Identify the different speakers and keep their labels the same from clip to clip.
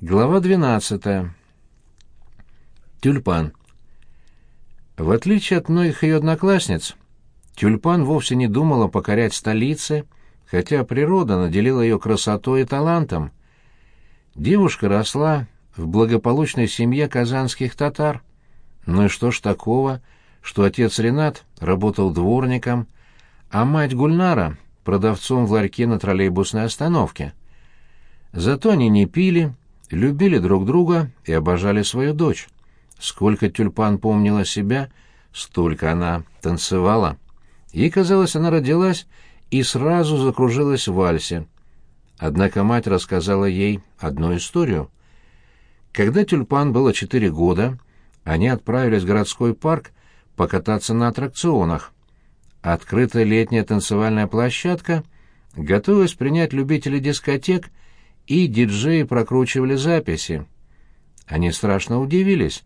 Speaker 1: Глава 12. Тюльпан. В отличие от многих ее одноклассниц, Тюльпан вовсе не думала покорять столицы, хотя природа наделила ее красотой и талантом. Девушка росла в благополучной семье казанских татар. Ну и что ж такого, что отец Ренат работал дворником, а мать Гульнара — продавцом в ларьке на троллейбусной остановке. Зато они не пили, любили друг друга и обожали свою дочь. Сколько тюльпан помнила себя, столько она танцевала. Ей казалось, она родилась и сразу закружилась в вальсе. Однако мать рассказала ей одну историю. Когда тюльпан было четыре года, они отправились в городской парк покататься на аттракционах. Открытая летняя танцевальная площадка готовилась принять любителей дискотек — и диджеи прокручивали записи. Они страшно удивились,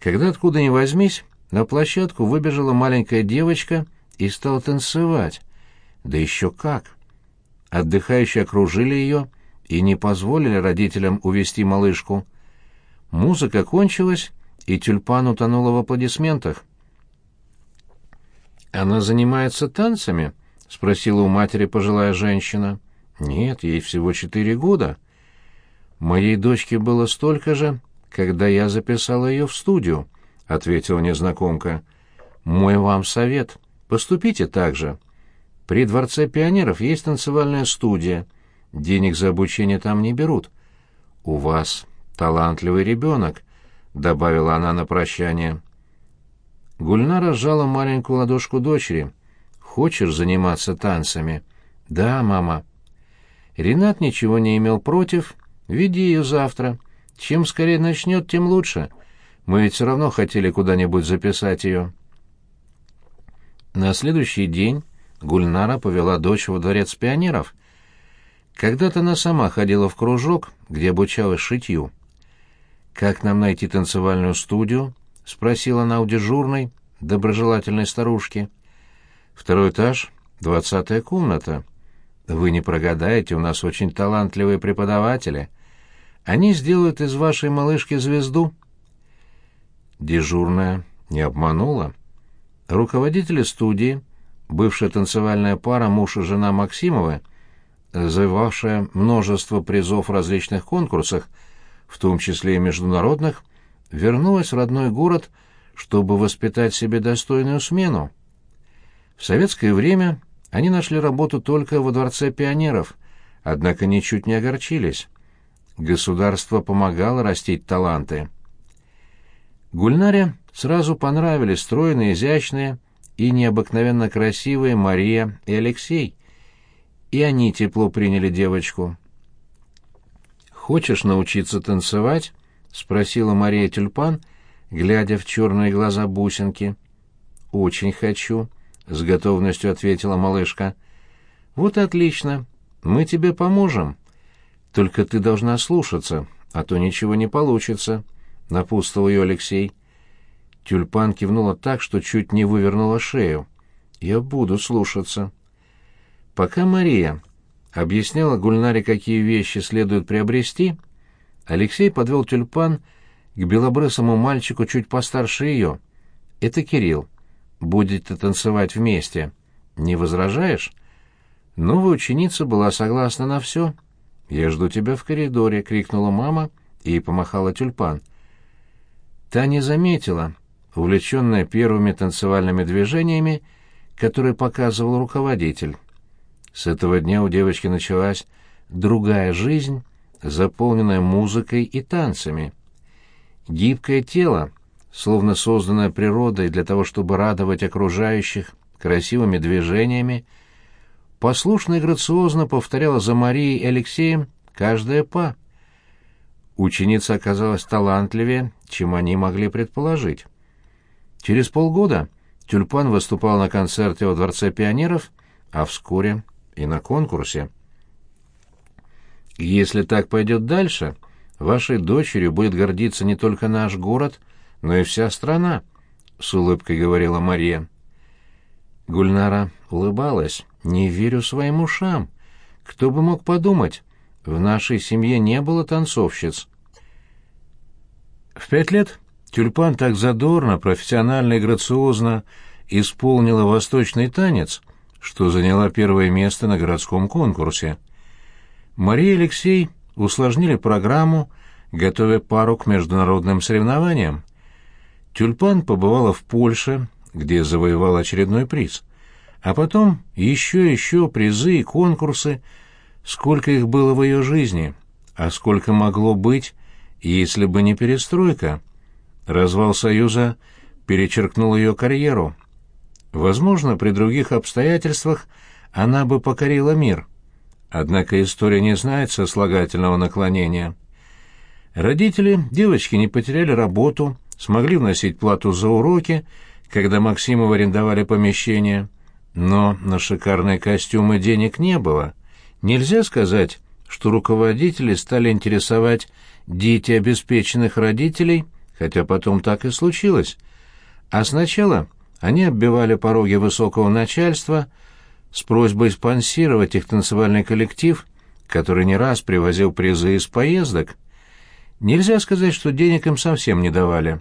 Speaker 1: когда откуда ни возьмись на площадку выбежала маленькая девочка и стала танцевать. Да еще как! Отдыхающие окружили ее и не позволили родителям увести малышку. Музыка кончилась, и тюльпан утонула в аплодисментах. «Она занимается танцами?» — спросила у матери пожилая женщина. — нет, ей всего четыре года. Моей дочке было столько же, когда я записала ее в студию, — ответила незнакомка. Мой вам совет. Поступите так же. При Дворце пионеров есть танцевальная студия. Денег за обучение там не берут. У вас талантливый ребенок, — добавила она на прощание. Гульнара сжала маленькую ладошку дочери. «Хочешь заниматься танцами?» «Да, мама». Ренат ничего не имел против. Веди ее завтра. Чем скорее начнет, тем лучше. Мы ведь все равно хотели куда-нибудь записать ее. На следующий день Гульнара повела дочь во дворец пионеров. Когда-то она сама ходила в кружок, где обучалась шитью. «Как нам найти танцевальную студию?» — спросила она у дежурной, доброжелательной старушки. «Второй этаж, двадцатая комната», вы не прогадаете, у нас очень талантливые преподаватели. Они сделают из вашей малышки звезду. Дежурная не обманула. Руководители студии, бывшая танцевальная пара муж и жена Максимовы, завоевавшая множество призов в различных конкурсах, в том числе и международных, вернулась в родной город, чтобы воспитать себе достойную смену. В советское время они нашли работу только во Дворце пионеров, однако ничуть не огорчились. Государство помогало растить таланты. Гульнаре сразу понравились стройные, изящные и необыкновенно красивые Мария и Алексей, и они тепло приняли девочку. «Хочешь научиться танцевать?» — спросила Мария Тюльпан, глядя в черные глаза бусинки. «Очень хочу», — с готовностью ответила малышка. «Вот отлично. Мы тебе поможем. Только ты должна слушаться, а то ничего не получится», — напутствовал ее Алексей. Тюльпан кивнула так, что чуть не вывернула шею. «Я буду слушаться». Пока Мария объясняла Гульнаре, какие вещи следует приобрести, Алексей подвел тюльпан к белобрысому мальчику чуть постарше ее. Это Кирилл будете танцевать вместе. Не возражаешь?» Новая ученица была согласна на все. «Я жду тебя в коридоре», — крикнула мама и помахала тюльпан. Та не заметила, увлеченная первыми танцевальными движениями, которые показывал руководитель. С этого дня у девочки началась другая жизнь, заполненная музыкой и танцами. Гибкое тело, словно созданная природой для того, чтобы радовать окружающих красивыми движениями, послушно и грациозно повторяла за Марией и Алексеем каждое па. Ученица оказалась талантливее, чем они могли предположить. Через полгода Тюльпан выступал на концерте во Дворце пионеров, а вскоре и на конкурсе. «Если так пойдет дальше, вашей дочерью будет гордиться не только наш город, — но и вся страна», — с улыбкой говорила Мария. Гульнара улыбалась. «Не верю своим ушам. Кто бы мог подумать? в нашей семье не было танцовщиц. В пять лет тюльпан так задорно, профессионально и грациозно исполнила восточный танец, что заняла первое место на городском конкурсе. Мария и Алексей усложнили программу, готовя пару к международным соревнованиям. Тюльпан побывала в Польше, где завоевала очередной приз. А потом еще и еще призы и конкурсы, сколько их было в ее жизни, а сколько могло быть, если бы не перестройка. Развал Союза перечеркнул ее карьеру. Возможно, при других обстоятельствах она бы покорила мир. Однако история не знает сослагательного наклонения. Родители девочки не потеряли работу, смогли вносить плату за уроки, когда Максимову арендовали помещение, но на шикарные костюмы денег не было. Нельзя сказать, что руководители стали интересовать дети обеспеченных родителей, хотя потом так и случилось. А сначала они оббивали пороги высокого начальства с просьбой спонсировать их танцевальный коллектив, который не раз привозил призы из поездок. Нельзя сказать, что денег им совсем не давали.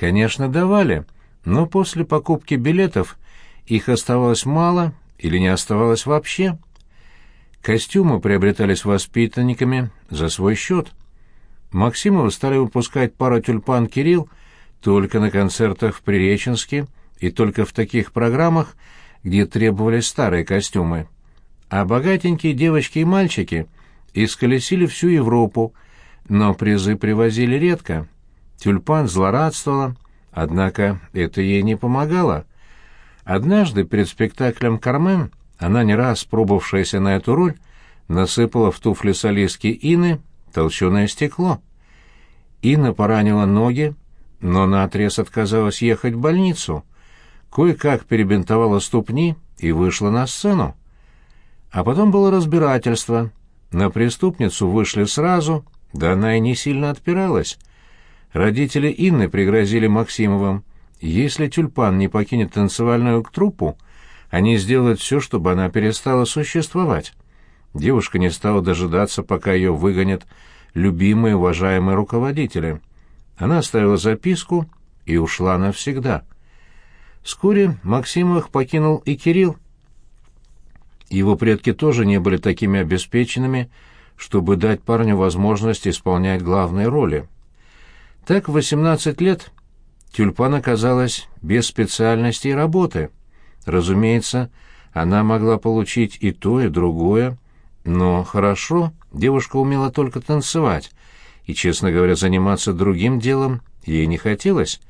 Speaker 1: Конечно, давали, но после покупки билетов их оставалось мало или не оставалось вообще. Костюмы приобретались воспитанниками за свой счет. Максимова стали выпускать пару тюльпан «Кирилл» только на концертах в Приреченске и только в таких программах, где требовались старые костюмы. А богатенькие девочки и мальчики исколесили всю Европу, но призы привозили редко. Тюльпан злорадствовала, однако это ей не помогало. Однажды перед спектаклем «Кармен» она, не раз пробовавшаяся на эту роль, насыпала в туфли солистки Ины толченое стекло. Инна поранила ноги, но наотрез отказалась ехать в больницу кое-как перебинтовала ступни и вышла на сцену. А потом было разбирательство. На преступницу вышли сразу, да она и не сильно отпиралась. Родители Инны пригрозили Максимовым, если тюльпан не покинет танцевальную труппу, они сделают все, чтобы она перестала существовать. Девушка не стала дожидаться, пока ее выгонят любимые уважаемые руководители. Она оставила записку и ушла навсегда. Вскоре Максимовых покинул и Кирилл. Его предки тоже не были такими обеспеченными, чтобы дать парню возможность исполнять главные роли. Так в 18 лет Тюльпан оказалась без специальности и работы. Разумеется, она могла получить и то, и другое, но хорошо девушка умела только танцевать, и, честно говоря, заниматься другим делом ей не хотелось.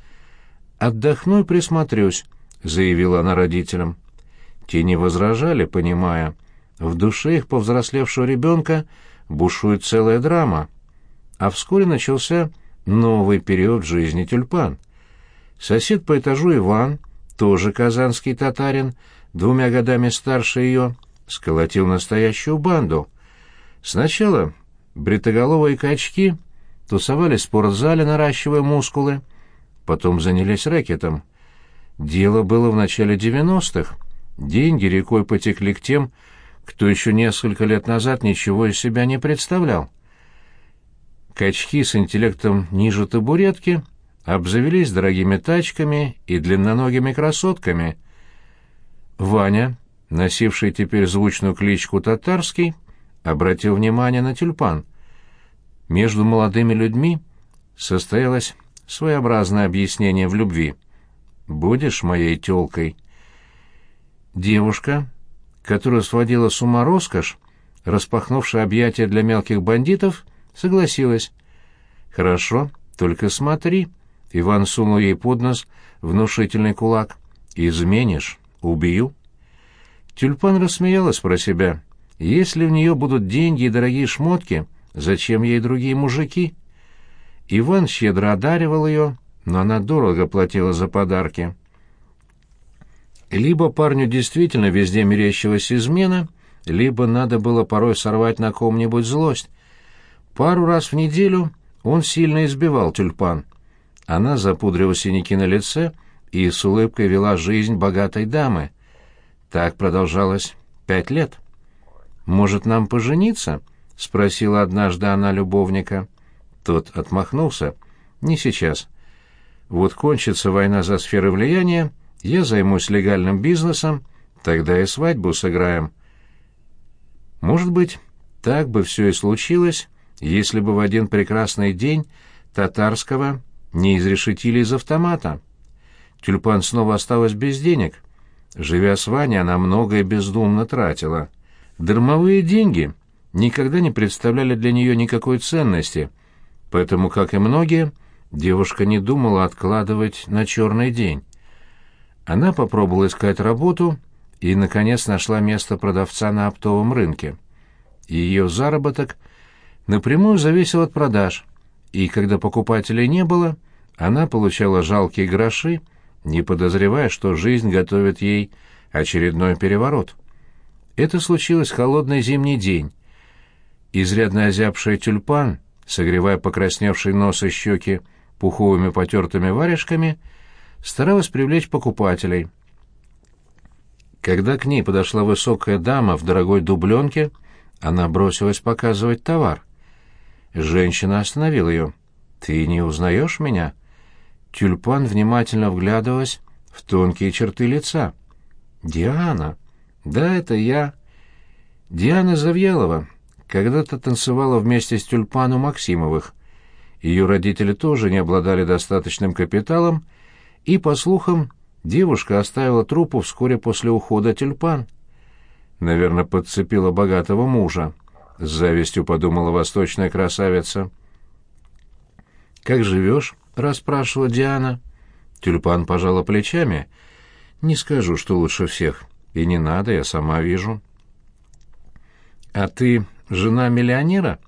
Speaker 1: «Отдохну и присмотрюсь», — заявила она родителям. Те не возражали, понимая. В душе их повзрослевшего ребенка бушует целая драма. А вскоре начался новый период жизни тюльпан. Сосед по этажу Иван, тоже казанский татарин, двумя годами старше ее, сколотил настоящую банду. Сначала бритоголовые качки тусовались в спортзале, наращивая мускулы, потом занялись рэкетом. Дело было в начале девяностых. Деньги рекой потекли к тем, кто еще несколько лет назад ничего из себя не представлял. Качки с интеллектом ниже табуретки обзавелись дорогими тачками и длинноногими красотками. Ваня, носивший теперь звучную кличку «Татарский», обратил внимание на тюльпан. Между молодыми людьми состоялась своеобразное объяснение в любви. «Будешь моей тёлкой?» Девушка, которую сводила с ума роскошь, распахнувшая объятия для мелких бандитов, согласилась. «Хорошо, только смотри», — Иван сунул ей под нос внушительный кулак. «Изменишь, убью». Тюльпан рассмеялась про себя. «Если у нее будут деньги и дорогие шмотки, зачем ей другие мужики?» Иван щедро одаривал ее, но она дорого платила за подарки. Либо парню действительно везде мерещилась измена, либо надо было порой сорвать на ком-нибудь злость. Пару раз в неделю он сильно избивал тюльпан. Она запудрила синяки на лице и с улыбкой вела жизнь богатой дамы. Так продолжалось пять лет. «Может, нам пожениться?» — спросила однажды она любовника. Тот отмахнулся. «Не сейчас. Вот кончится война за сферы влияния, я займусь легальным бизнесом, тогда и свадьбу сыграем». Может быть, так бы все и случилось, если бы в один прекрасный день татарского не изрешетили из автомата. Тюльпан снова осталась без денег. Живя с Ваней, она многое бездумно тратила. Дармовые деньги никогда не представляли для нее никакой ценности, поэтому, как и многие, девушка не думала откладывать на черный день. Она попробовала искать работу и, наконец, нашла место продавца на оптовом рынке. Ее заработок напрямую зависел от продаж, и когда покупателей не было, она получала жалкие гроши, не подозревая, что жизнь готовит ей очередной переворот. Это случилось холодный зимний день. Изрядно озябший тюльпан, согревая покрасневший нос и щеки пуховыми потертыми варежками, старалась привлечь покупателей. Когда к ней подошла высокая дама в дорогой дубленке, она бросилась показывать товар. Женщина остановила ее. «Ты не узнаешь меня?» Тюльпан внимательно вглядывалась в тонкие черты лица. «Диана!» «Да, это я». Диана Завьялова когда-то танцевала вместе с Тюльпану Максимовых. Ее родители тоже не обладали достаточным капиталом, и, по слухам, девушка оставила трупу вскоре после ухода Тюльпан. Наверное, подцепила богатого мужа. С завистью подумала восточная красавица. «Как живешь?» — расспрашивала Диана. Тюльпан пожала плечами. «Не скажу, что лучше всех. И не надо, я сама вижу». «А ты жена миллионера?»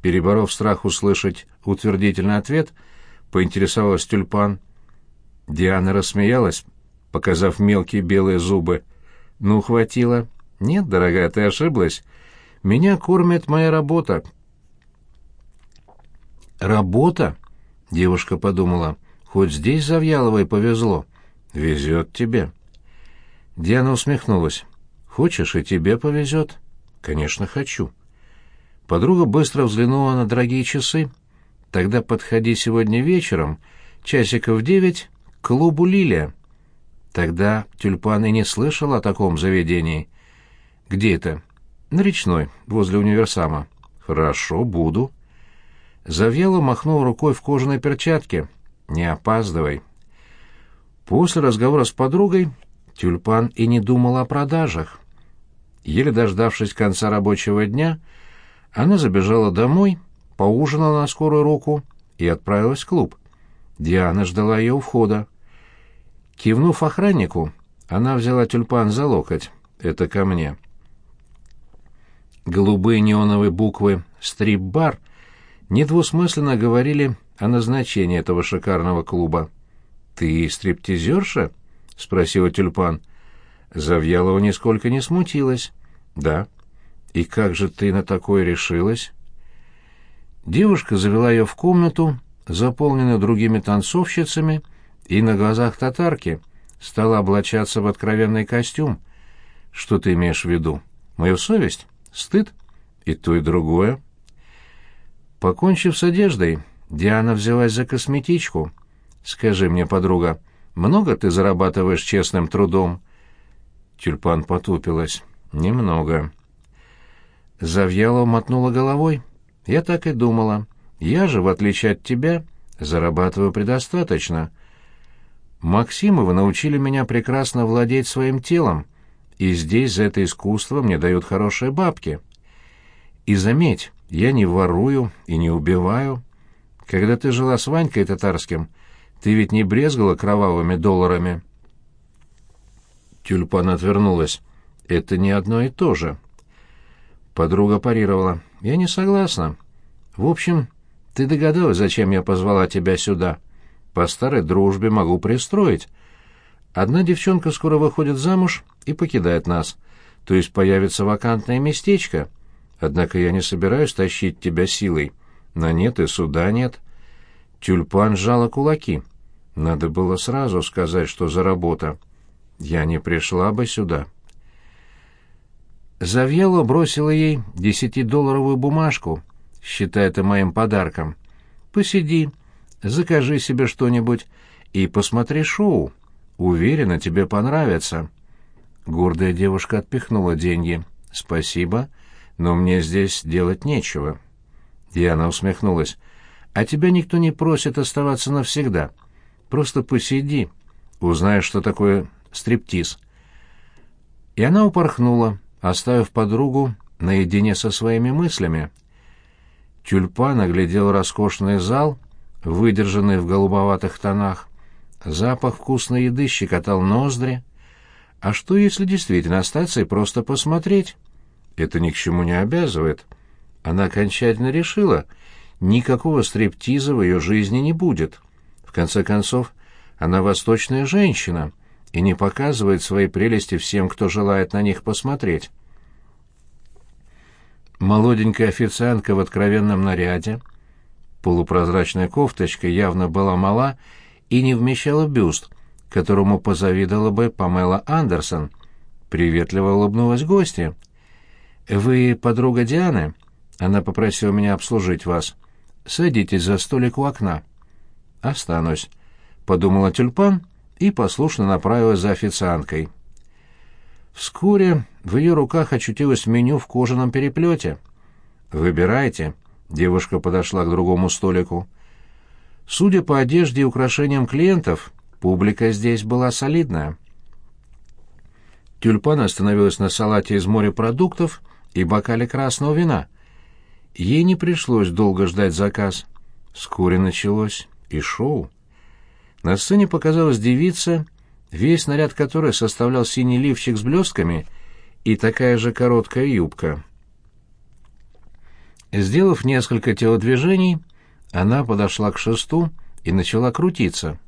Speaker 1: Переборов страх услышать утвердительный ответ, поинтересовалась Тюльпан. Диана рассмеялась, показав мелкие белые зубы. «Ну, хватило». «Нет, дорогая, ты ошиблась. Меня кормит моя работа». «Работа?» — девушка подумала. «Хоть здесь Завьяловой повезло. Везет тебе». Диана усмехнулась. «Хочешь, и тебе повезет?» «Конечно, хочу». Подруга быстро взглянула на дорогие часы. «Тогда подходи сегодня вечером, часиков девять, к клубу «Лилия». Тогда Тюльпан и не слышал о таком заведении. «Где это?» «На речной, возле универсама». «Хорошо, буду». Завьяло махнул рукой в кожаной перчатке. «Не опаздывай». После разговора с подругой Тюльпан и не думал о продажах. Еле дождавшись конца рабочего дня, она забежала домой, поужинала на скорую руку и отправилась в клуб. Диана ждала ее у входа. Кивнув охраннику, она взяла тюльпан за локоть. «Это ко мне». Голубые неоновые буквы «Стрип-бар» недвусмысленно говорили о назначении этого шикарного клуба. «Ты стриптизерша?» — спросила тюльпан. Завьялова нисколько не смутилась. «Да». «И как же ты на такое решилась?» Девушка завела ее в комнату, заполненную другими танцовщицами, и на глазах татарки стала облачаться в откровенный костюм. «Что ты имеешь в виду? Мою совесть? Стыд? И то, и другое?» Покончив с одеждой, Диана взялась за косметичку. «Скажи мне, подруга, много ты зарабатываешь честным трудом?» Тюльпан потупилась. «Немного». Завьялова мотнула головой. «Я так и думала. Я же, в отличие от тебя, зарабатываю предостаточно. Максимовы научили меня прекрасно владеть своим телом, и здесь за это искусство мне дают хорошие бабки. И заметь, я не ворую и не убиваю. Когда ты жила с Ванькой Татарским, ты ведь не брезгала кровавыми долларами?» Тюльпан отвернулась. «Это не одно и то же». Подруга парировала. «Я не согласна. В общем, ты догадалась, зачем я позвала тебя сюда. По старой дружбе могу пристроить. Одна девчонка скоро выходит замуж и покидает нас, то есть появится вакантное местечко. Однако я не собираюсь тащить тебя силой. На нет и суда нет». Тюльпан сжала кулаки. Надо было сразу сказать, что за работа. Я не пришла бы сюда. Завьяло бросила ей десятидолларовую бумажку, считай это моим подарком. «Посиди, закажи себе что-нибудь и посмотри шоу. Уверена, тебе понравится». Гордая девушка отпихнула деньги. «Спасибо, но мне здесь делать нечего». Диана усмехнулась. «А тебя никто не просит оставаться навсегда. Просто посиди, узнаешь, что такое стриптиз». И она упорхнула, оставив подругу наедине со своими мыслями. Тюльпан оглядел роскошный зал, выдержанный в голубоватых тонах. Запах вкусной еды щекотал ноздри. А что, если действительно остаться и просто посмотреть? Это ни к чему не обязывает. Она окончательно решила, никакого стриптиза в ее жизни не будет. В конце концов, она восточная женщина и не показывает свои прелести всем, кто желает на них посмотреть. Молоденькая официантка в откровенном наряде, полупрозрачная кофточка явно была мала и не вмещала бюст, которому позавидовала бы Памела Андерсон. Приветливо улыбнулась гостья. «Вы подруга Дианы?» Она попросила меня обслужить вас. Садитесь за столик у окна. Останусь, подумала тюльпан и послушно направилась за официанткой. Вскоре в ее руках очутилось меню в кожаном переплете. «Выбирайте», — девушка подошла к другому столику. Судя по одежде и украшениям клиентов, публика здесь была солидная. Тюльпан остановилась на салате из морепродуктов и бокале красного вина. Ей не пришлось долго ждать заказ. Вскоре началось и шоу. На сцене показалась девица, весь наряд которой составлял синий лифчик с блестками и такая же короткая юбка. Сделав несколько телодвижений, она подошла к шесту и начала крутиться.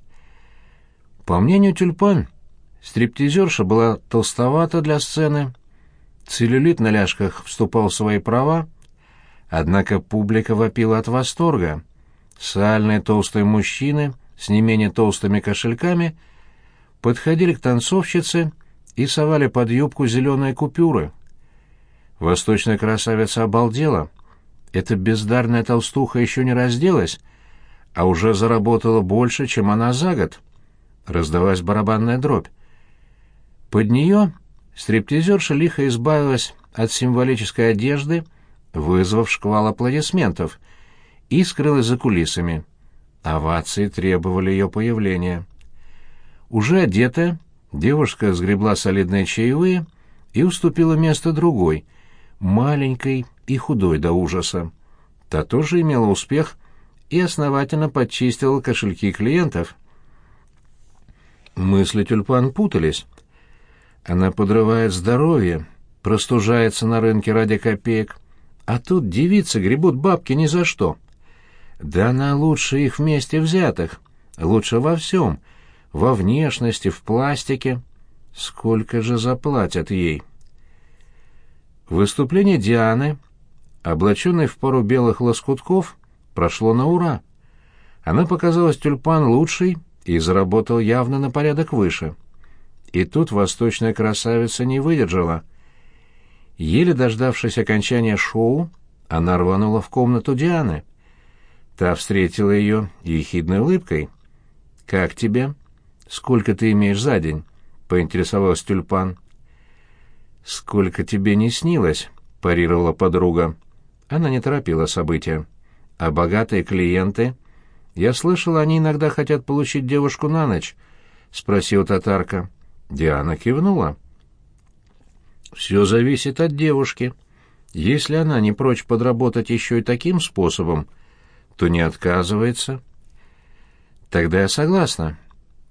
Speaker 1: По мнению тюльпан, стриптизерша была толстовата для сцены, целлюлит на ляжках вступал в свои права, однако публика вопила от восторга. Сальные толстые мужчины с не менее толстыми кошельками подходили к танцовщице и совали под юбку зеленые купюры. Восточная красавица обалдела. Эта бездарная толстуха еще не разделась, а уже заработала больше, чем она за год. Раздалась барабанная дробь. Под нее стриптизерша лихо избавилась от символической одежды, вызвав шквал аплодисментов, и скрылась за кулисами. Овации требовали ее появления. Уже одетая, девушка сгребла солидные чаевые и уступила место другой, маленькой и худой до ужаса. Та тоже имела успех и основательно подчистила кошельки клиентов. Мысли тюльпан путались. Она подрывает здоровье, простужается на рынке ради копеек, а тут девицы гребут бабки ни за что. Да она лучше их вместе взятых, лучше во всем, во внешности, в пластике. Сколько же заплатят ей? Выступление Дианы, облаченной в пару белых лоскутков, прошло на ура. Она показалась тюльпан лучшей и заработал явно на порядок выше. И тут восточная красавица не выдержала. Еле дождавшись окончания шоу, она рванула в комнату Дианы — Та встретила ее ехидной улыбкой. «Как тебе? Сколько ты имеешь за день?» — поинтересовалась тюльпан. «Сколько тебе не снилось?» — парировала подруга. Она не торопила события. «А богатые клиенты?» «Я слышала, они иногда хотят получить девушку на ночь», — спросил татарка. Диана кивнула. «Все зависит от девушки. Если она не прочь подработать еще и таким способом, — то не отказывается. Тогда я согласна.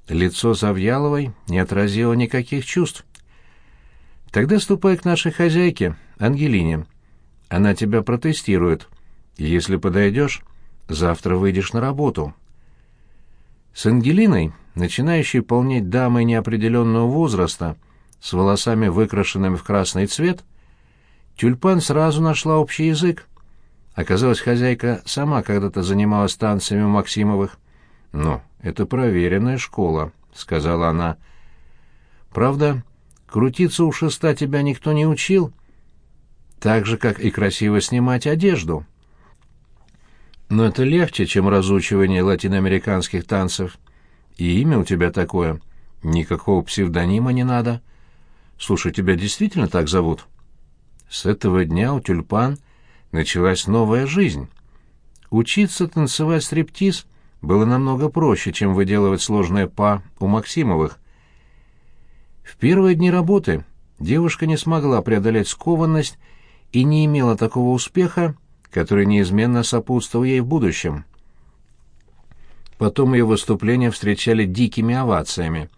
Speaker 1: Лицо Завьяловой не отразило никаких чувств. Тогда ступай к нашей хозяйке, Ангелине. Она тебя протестирует. Если подойдешь, завтра выйдешь на работу. С Ангелиной, начинающей полнеть дамой неопределенного возраста, с волосами выкрашенными в красный цвет, тюльпан сразу нашла общий язык. Оказалось, хозяйка сама когда-то занималась танцами у Максимовых. «Ну, это проверенная школа», — сказала она. «Правда, крутиться у шеста тебя никто не учил, так же, как и красиво снимать одежду. Но это легче, чем разучивание латиноамериканских танцев. И имя у тебя такое. Никакого псевдонима не надо. Слушай, тебя действительно так зовут? С этого дня у тюльпан началась новая жизнь. Учиться танцевать стриптиз было намного проще, чем выделывать сложное па у Максимовых. В первые дни работы девушка не смогла преодолеть скованность и не имела такого успеха, который неизменно сопутствовал ей в будущем. Потом ее выступления встречали дикими овациями.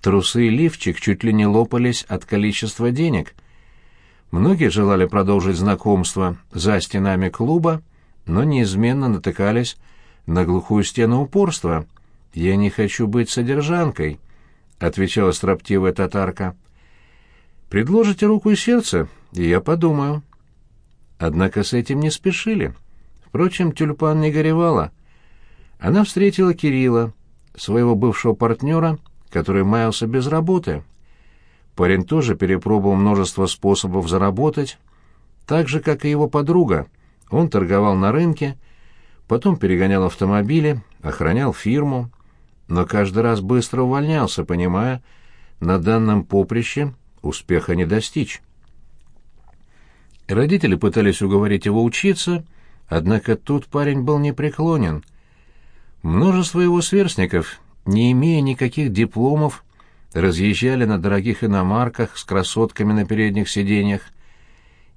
Speaker 1: Трусы и лифчик чуть ли не лопались от количества денег. Многие желали продолжить знакомство за стенами клуба, но неизменно натыкались на глухую стену упорства. «Я не хочу быть содержанкой», — отвечала строптивая татарка. «Предложите руку и сердце, и я подумаю». Однако с этим не спешили. Впрочем, тюльпан не горевала. Она встретила Кирилла, своего бывшего партнера, который маялся без работы. Парень тоже перепробовал множество способов заработать, так же, как и его подруга. Он торговал на рынке, потом перегонял автомобили, охранял фирму, но каждый раз быстро увольнялся, понимая, на данном поприще успеха не достичь. Родители пытались уговорить его учиться, однако тут парень был непреклонен. Множество его сверстников, не имея никаких дипломов, разъезжали на дорогих иномарках с красотками на передних сиденьях,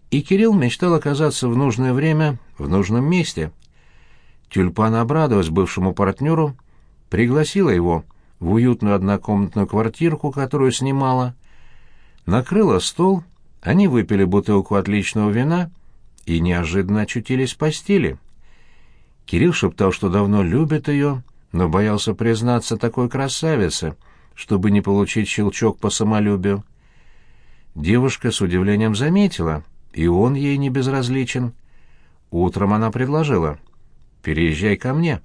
Speaker 1: и Кирилл мечтал оказаться в нужное время в нужном месте. Тюльпан обрадовалась бывшему партнеру, пригласила его в уютную однокомнатную квартирку, которую снимала, накрыла стол они выпили бутылку отличного вина и неожиданно очутились в постели. Кирилл шептал, что давно любит ее, но боялся признаться такой красавице, чтобы не получить щелчок по самолюбию. Девушка с удивлением заметила, и он ей не безразличен. Утром она предложила «Переезжай ко мне».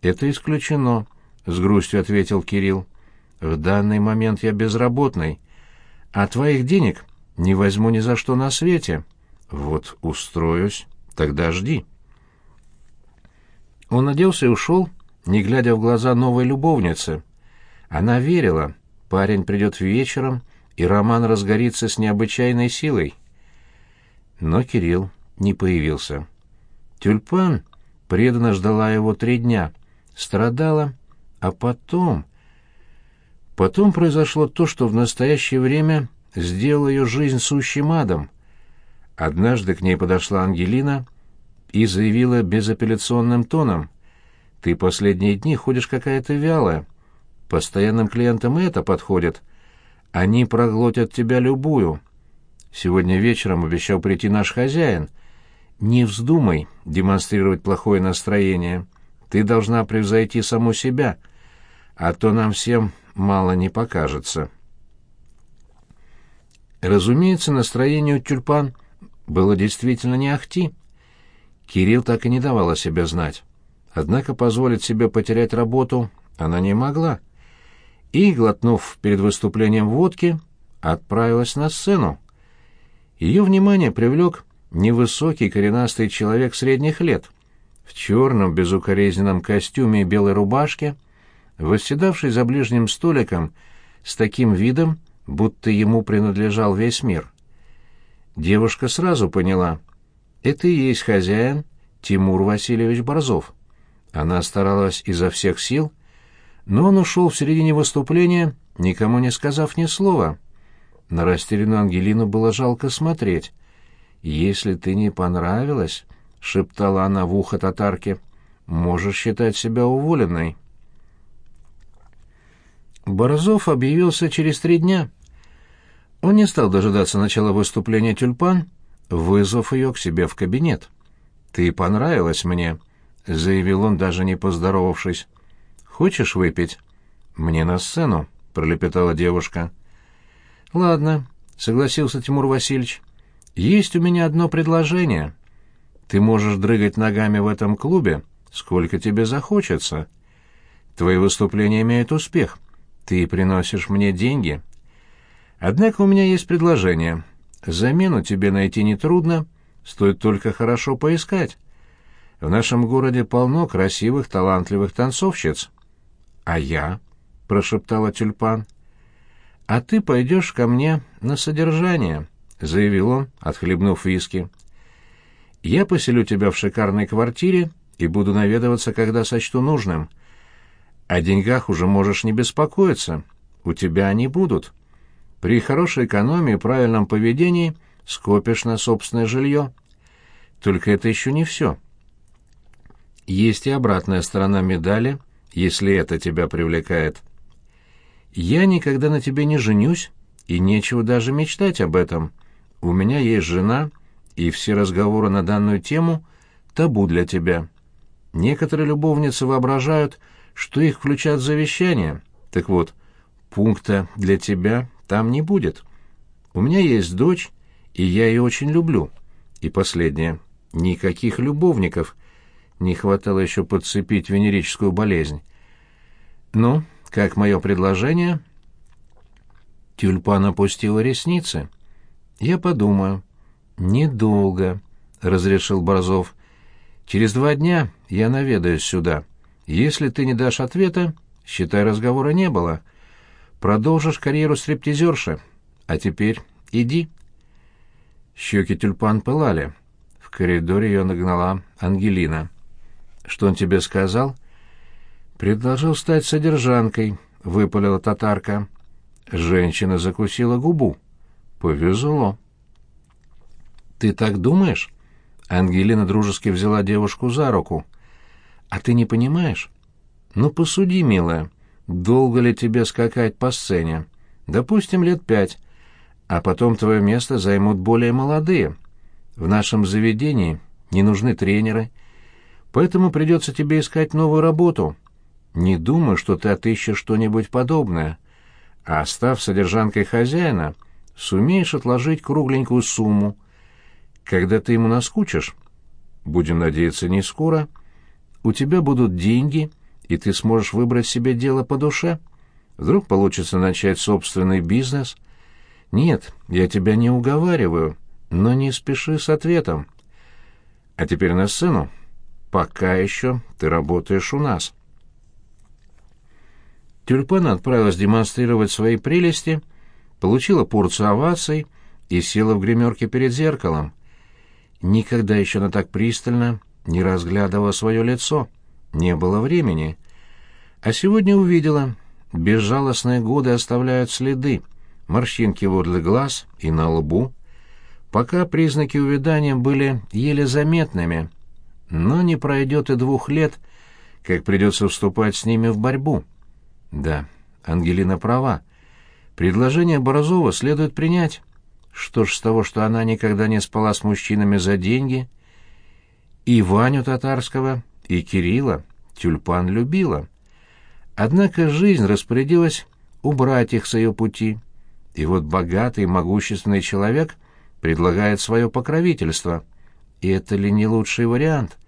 Speaker 1: «Это исключено», — с грустью ответил Кирилл. «В данный момент я безработный, а твоих денег не возьму ни за что на свете. Вот устроюсь, тогда жди. Он оделся и ушел, не глядя в глаза новой любовницы. Она верила, парень придет вечером, и роман разгорится с необычайной силой. Но Кирилл не появился. Тюльпан преданно ждала его три дня, страдала, а потом... Потом произошло то, что в настоящее время сделал ее жизнь сущим адом. Однажды к ней подошла Ангелина и заявила безапелляционным тоном, «Ты последние дни ходишь какая-то вялая. Постоянным клиентам это подходит. Они проглотят тебя любую. Сегодня вечером обещал прийти наш хозяин. Не вздумай демонстрировать плохое настроение. Ты должна превзойти саму себя, а то нам всем мало не покажется». Разумеется, настроение у тюльпан было действительно не ахти. Кирилл так и не давал о себе знать. Однако позволить себе потерять работу она не могла. И, глотнув перед выступлением водки, отправилась на сцену. Ее внимание привлек невысокий коренастый человек средних лет, в черном безукоризненном костюме и белой рубашке, восседавший за ближним столиком с таким видом, будто ему принадлежал весь мир. Девушка сразу поняла. Это и есть хозяин Тимур Васильевич Борзов. Она старалась изо всех сил, но он ушел в середине выступления, никому не сказав ни слова. На растерянную Ангелину было жалко смотреть. «Если ты не понравилась», — шептала она в ухо татарке, — «можешь считать себя уволенной». Борзов объявился через три дня. Он не стал дожидаться начала выступления тюльпан, вызвав ее к себе в кабинет. «Ты понравилась мне», — заявил он, даже не поздоровавшись. «Хочешь выпить?» «Мне на сцену», — пролепетала девушка. «Ладно», — согласился Тимур Васильевич. «Есть у меня одно предложение. Ты можешь дрыгать ногами в этом клубе, сколько тебе захочется. Твои выступления имеют успех. Ты приносишь мне деньги. Однако у меня есть предложение. Замену тебе найти нетрудно, стоит только хорошо поискать. В нашем городе полно красивых, талантливых танцовщиц. — А я? — прошептала тюльпан. — А ты пойдешь ко мне на содержание, — заявил он, отхлебнув виски. — Я поселю тебя в шикарной квартире и буду наведываться, когда сочту нужным. О деньгах уже можешь не беспокоиться, у тебя они будут. При хорошей экономии и правильном поведении скопишь на собственное жилье. Только это еще не все. Есть и обратная сторона медали, если это тебя привлекает. Я никогда на тебе не женюсь, и нечего даже мечтать об этом. У меня есть жена, и все разговоры на данную тему — табу для тебя. Некоторые любовницы воображают, что их включат в завещание. Так вот, пункта для тебя там не будет. У меня есть дочь, и я ее очень люблю. И последнее. Никаких любовников. Не хватало еще подцепить венерическую болезнь. Ну, как мое предложение? Тюльпан опустила ресницы. Я подумаю. Недолго, разрешил Борзов. Через два дня я наведаюсь сюда. Если ты не дашь ответа, считай, разговора не было. Продолжишь карьеру стриптизерши. А теперь иди. Щеки тюльпан пылали. В коридоре ее нагнала Ангелина. «Что он тебе сказал?» «Предложил стать содержанкой», — выпалила татарка. Женщина закусила губу. «Повезло». «Ты так думаешь?» Ангелина дружески взяла девушку за руку. «А ты не понимаешь? Ну, посуди, милая, долго ли тебе скакать по сцене? Допустим, лет пять, а потом твое место займут более молодые. В нашем заведении не нужны тренеры, поэтому придется тебе искать новую работу. Не думай, что ты отыщешь что-нибудь подобное, а став содержанкой хозяина, сумеешь отложить кругленькую сумму, когда ты ему наскучишь, будем надеяться, не скоро, у тебя будут деньги, и ты сможешь выбрать себе дело по душе. Вдруг получится начать собственный бизнес. Нет, я тебя не уговариваю, но не спеши с ответом. А теперь на сцену. Пока еще ты работаешь у нас. Тюльпан отправилась демонстрировать свои прелести, получила порцию оваций и села в гримерке перед зеркалом. Никогда еще она так пристально не разглядывала свое лицо. Не было времени. А сегодня увидела. Безжалостные годы оставляют следы. Морщинки возле глаз и на лбу. Пока признаки увядания были еле заметными. Но не пройдет и двух лет, как придется вступать с ними в борьбу. Да, Ангелина права. Предложение Борозова следует принять. Что ж с того, что она никогда не спала с мужчинами за деньги? И Ваню Татарского, и Кирилла Тюльпан любила. Однако жизнь распорядилась убрать их с ее пути. И вот богатый, могущественный человек предлагает свое покровительство. И это ли не лучший вариант?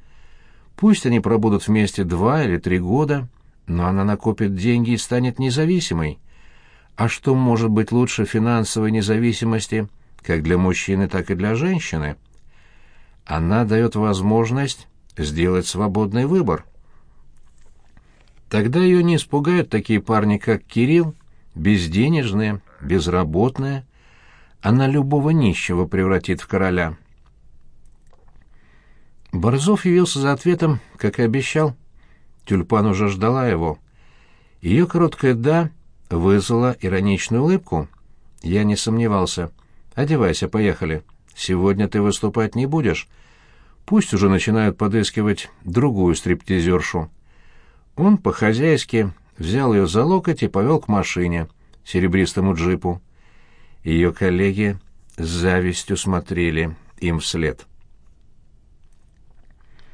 Speaker 1: Пусть они пробудут вместе два или три года, но она накопит деньги и станет независимой. А что может быть лучше финансовой независимости как для мужчины, так и для женщины? Она дает возможность сделать свободный выбор. Тогда ее не испугают такие парни, как Кирилл, безденежные, безработные. Она любого нищего превратит в короля. Борзов явился за ответом, как и обещал. Тюльпан уже ждала его. Ее короткое «да» вызвала ироничную улыбку. Я не сомневался. «Одевайся, поехали. Сегодня ты выступать не будешь. Пусть уже начинают подыскивать другую стриптизершу». Он по-хозяйски взял ее за локоть и повел к машине, серебристому джипу. Ее коллеги с завистью смотрели им вслед.